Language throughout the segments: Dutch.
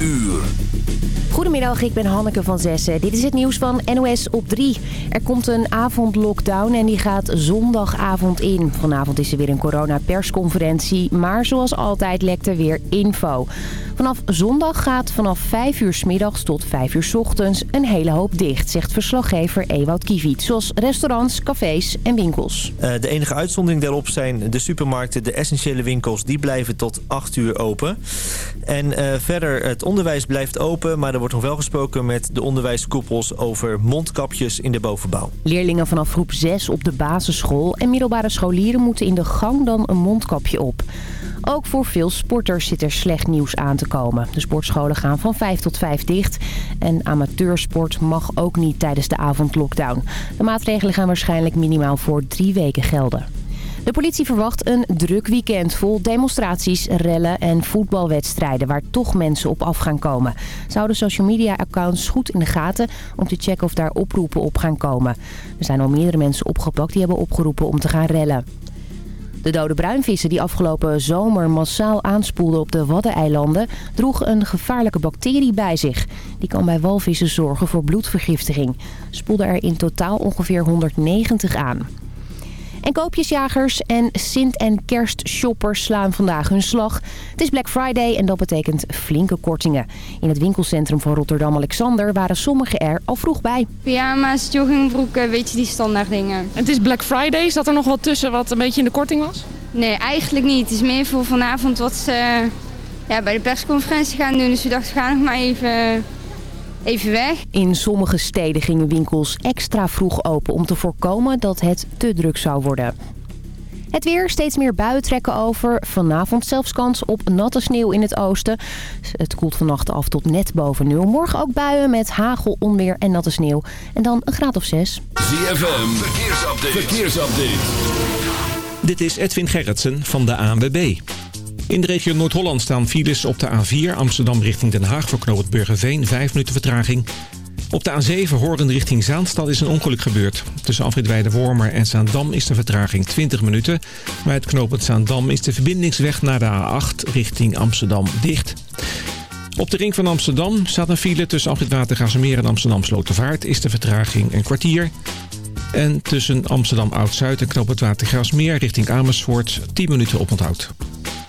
uur. Goedemiddag, ik ben Hanneke van Zessen. Dit is het nieuws van NOS op 3. Er komt een avondlockdown en die gaat zondagavond in. Vanavond is er weer een coronapersconferentie, maar zoals altijd lekt er weer info. Vanaf zondag gaat vanaf 5 uur s middags tot 5 uur s ochtends een hele hoop dicht, zegt verslaggever Ewout Kiviet. Zoals restaurants, cafés en winkels. Uh, de enige uitzondering daarop zijn de supermarkten, de essentiële winkels, die blijven tot 8 uur open. En uh, verder, het onderwijs blijft open, maar er wordt nog wel gesproken met de onderwijskoepels over mondkapjes in de bovenbouw. Leerlingen vanaf groep 6 op de basisschool en middelbare scholieren moeten in de gang dan een mondkapje op. Ook voor veel sporters zit er slecht nieuws aan te komen. De sportscholen gaan van 5 tot 5 dicht. En amateursport mag ook niet tijdens de avondlockdown. De maatregelen gaan waarschijnlijk minimaal voor drie weken gelden. De politie verwacht een druk weekend vol demonstraties, rellen en voetbalwedstrijden... waar toch mensen op af gaan komen. Zouden social media accounts goed in de gaten om te checken of daar oproepen op gaan komen. Er zijn al meerdere mensen opgepakt die hebben opgeroepen om te gaan rellen. De dode bruinvissen die afgelopen zomer massaal aanspoelden op de Waddeneilanden... droeg een gevaarlijke bacterie bij zich. Die kan bij walvissen zorgen voor bloedvergiftiging. Spoelde er in totaal ongeveer 190 aan. En koopjesjagers en Sint- en kerstshoppers slaan vandaag hun slag. Het is Black Friday en dat betekent flinke kortingen. In het winkelcentrum van Rotterdam-Alexander waren sommigen er al vroeg bij. Pyjama's, joggingbroeken, weet je, die standaard dingen. Het is Black Friday. Zat er nog wat tussen wat een beetje in de korting was? Nee, eigenlijk niet. Het is meer voor vanavond wat ze ja, bij de persconferentie gaan doen. Dus we dachten, we gaan nog maar even even weg. In sommige steden gingen winkels extra vroeg open om te voorkomen dat het te druk zou worden. Het weer, steeds meer buien trekken over. Vanavond zelfs kans op natte sneeuw in het oosten. Het koelt vannacht af tot net boven nul. Morgen ook buien met hagel, onweer en natte sneeuw. En dan een graad of zes. ZFM, verkeersupdate. verkeersupdate. Dit is Edwin Gerritsen van de ANWB. In de regio Noord-Holland staan files op de A4 Amsterdam richting Den Haag voor knooppunt Burgerveen. 5 minuten vertraging. Op de A7 Horen richting Zaanstad is een ongeluk gebeurd. Tussen Afrit Wormer en Zaandam is de vertraging 20 minuten. Bij het knooppunt Zaandam is de verbindingsweg naar de A8 richting Amsterdam dicht. Op de ring van Amsterdam staat een file tussen Afrit Watergaasmeer en Amsterdam Slotervaart. Is de vertraging een kwartier. En tussen Amsterdam Oud-Zuid en knooppunt Watergaasmeer richting Amersfoort 10 minuten op onthoud.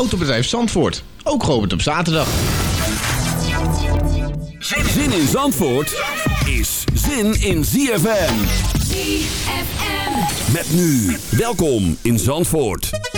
Autobedrijf Zandvoort. Ook geopend op zaterdag. Zin in Zandvoort is zin in ZFM. ZFM. Met nu. Welkom in Zandvoort.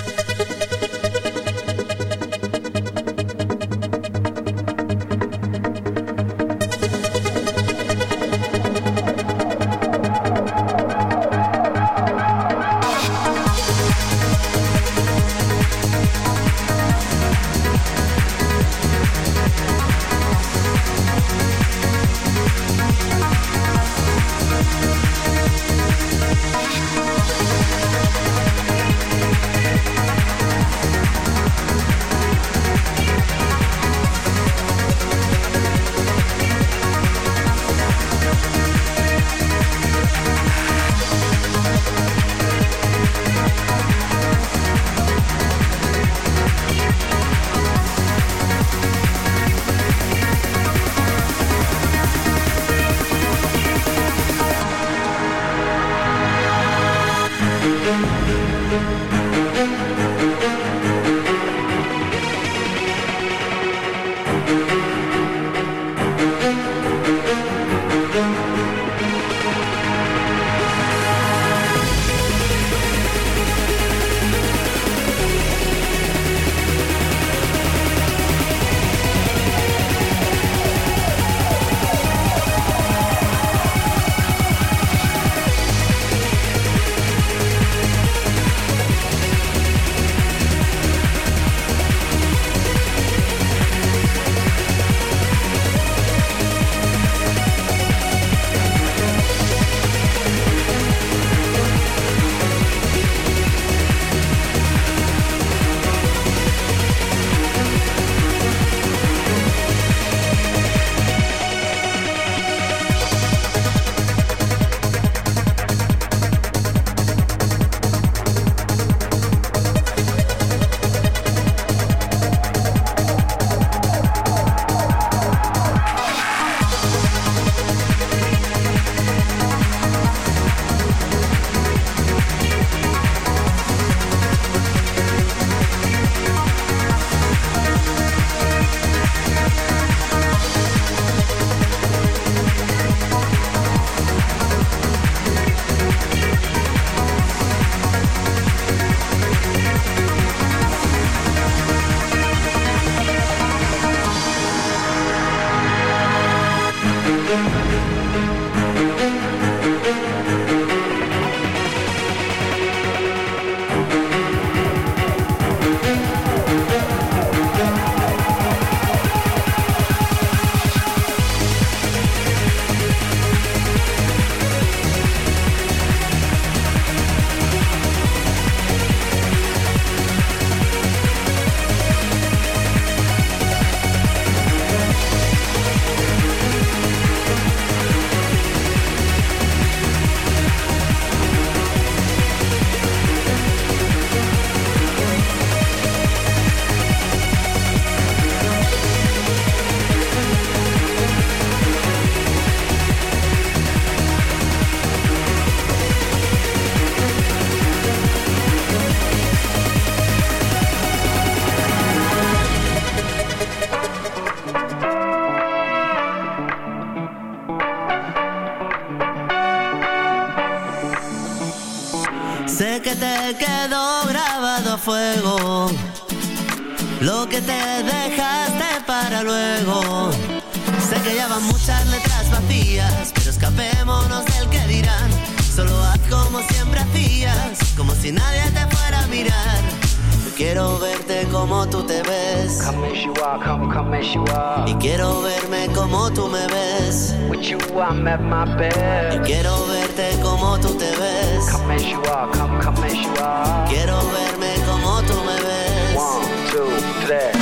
Y quiero verme como tú me ves. With you I'm at my best. Y quiero verte como tú te ves. Come as you are, come, come as you are. Quiero verme como tú me ves. One, two, three.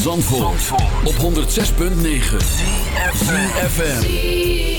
Zandvoort, op 106.9 ZFM.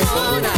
on.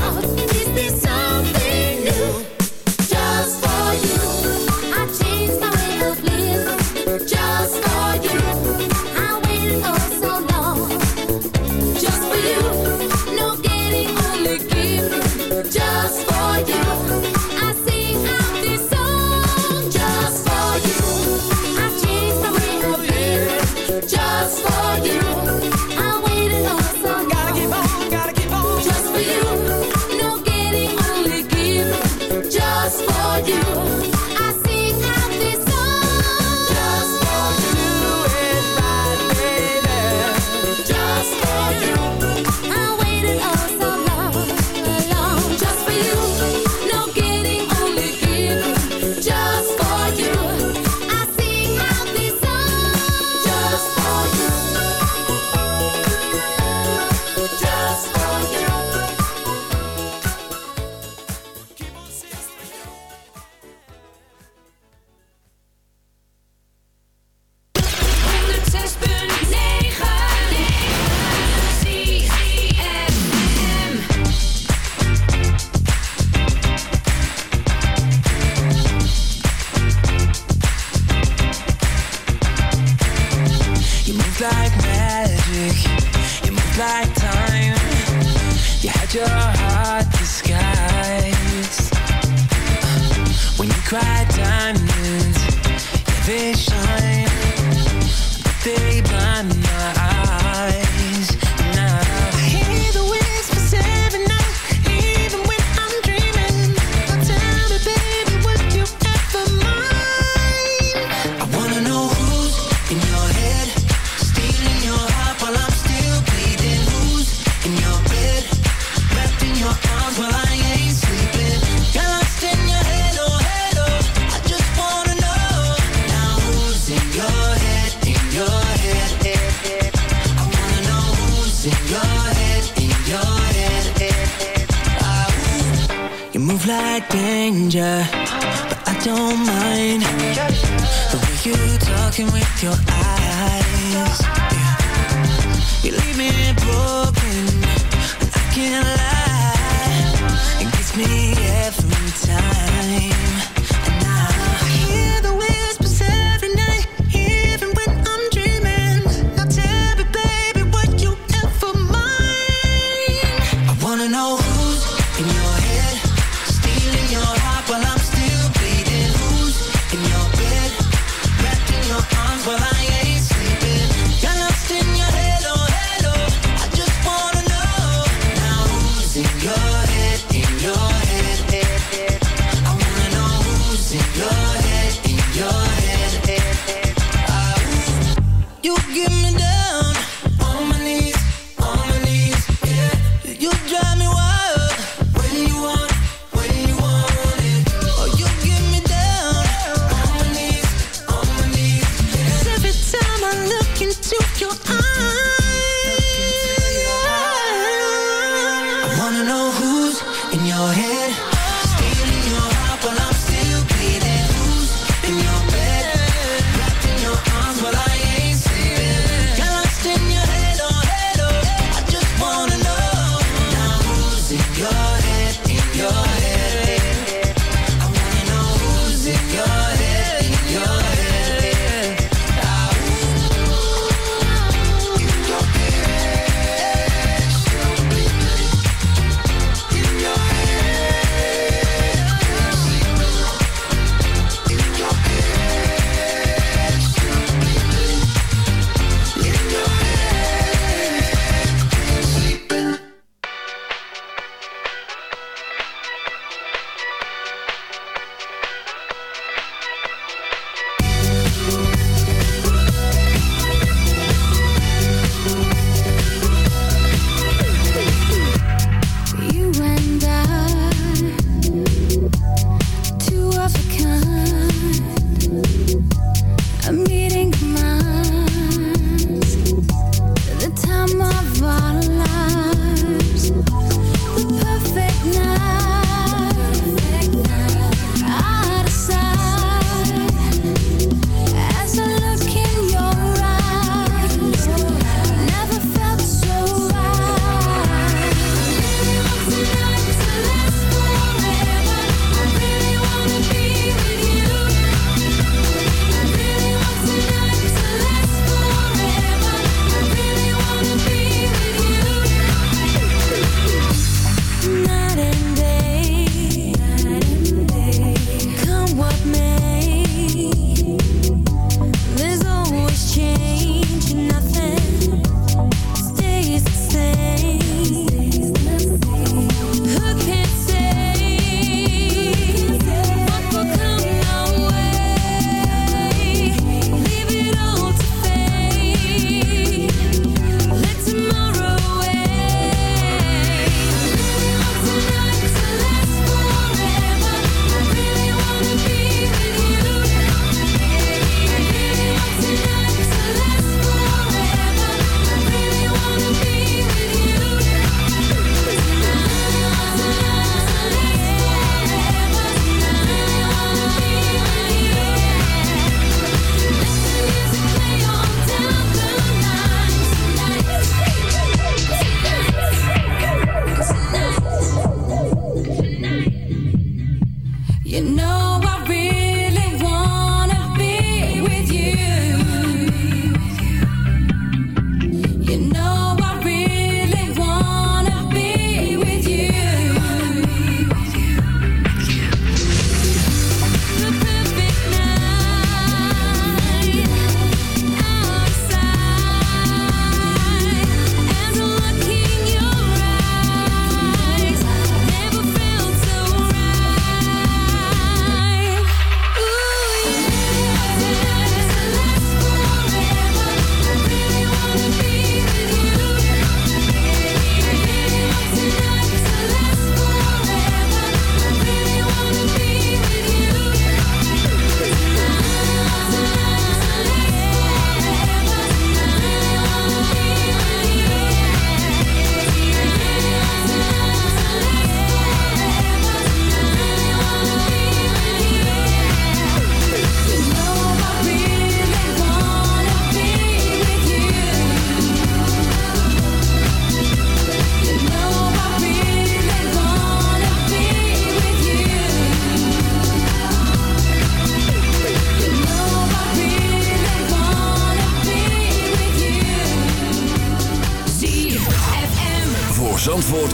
In your head, in your head.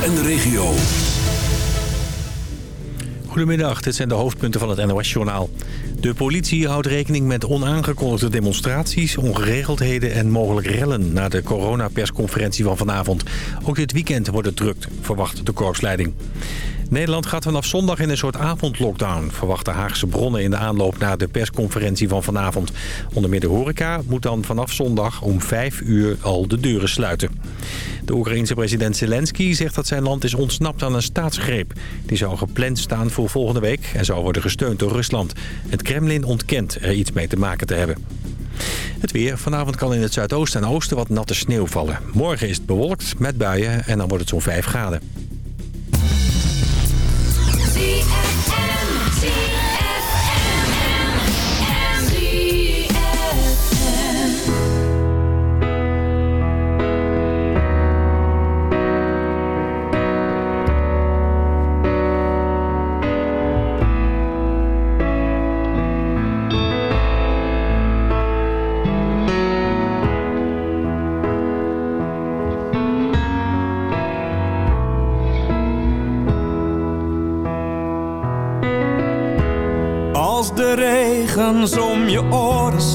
En de regio. Goedemiddag, dit zijn de hoofdpunten van het NOS-journaal. De politie houdt rekening met onaangekondigde demonstraties, ongeregeldheden en mogelijk rellen... na de coronapersconferentie van vanavond. Ook dit weekend wordt het druk, verwacht de korpsleiding. Nederland gaat vanaf zondag in een soort avondlockdown... verwachten Haagse bronnen in de aanloop naar de persconferentie van vanavond. Onder meer de horeca moet dan vanaf zondag om 5 uur al de deuren sluiten. De Oekraïense president Zelensky zegt dat zijn land is ontsnapt aan een staatsgreep. Die zou gepland staan voor volgende week en zou worden gesteund door Rusland. Het Kremlin ontkent er iets mee te maken te hebben. Het weer. Vanavond kan in het zuidoosten en oosten wat natte sneeuw vallen. Morgen is het bewolkt met buien en dan wordt het zo'n 5 graden.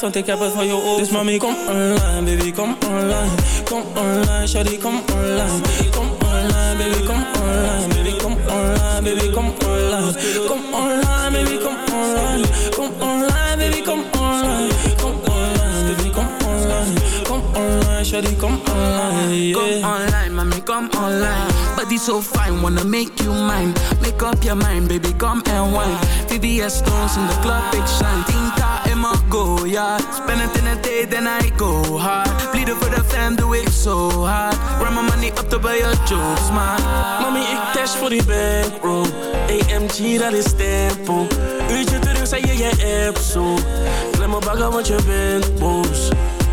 want ik heb het voor je Dus mami, kom online, baby, kom online. Kom online, shawty, kom online. Kom online, baby, kom online. Baby, kom online, baby, kom online. Kom online, baby, kom online. Kom online, baby, kom online shawty, kom online yeah. Come online, mommy, come online. Body so fine, wanna make you mine. Make up your mind, baby, come and wine. VVS stones in the club, big shine. Tinta in my go, yeah. Spend it in a day, then I go hard. Bleeden for the fam, do it so hard. Run my money up to buy your jokes, man. Mami, ik dash voor die bankroll AMG, dat is tempo Uurtje terug, zei je je app zo Klem me bagger, want je bent boos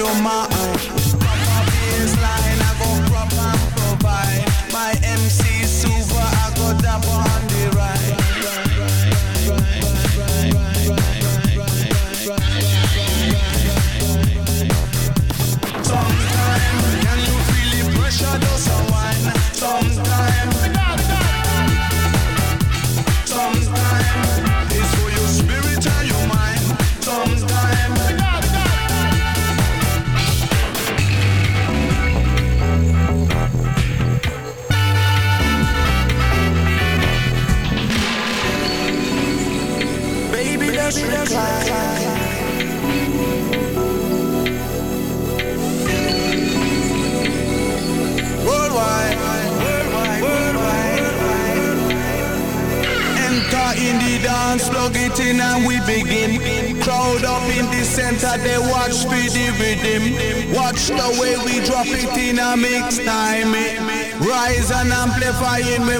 You're my. crying when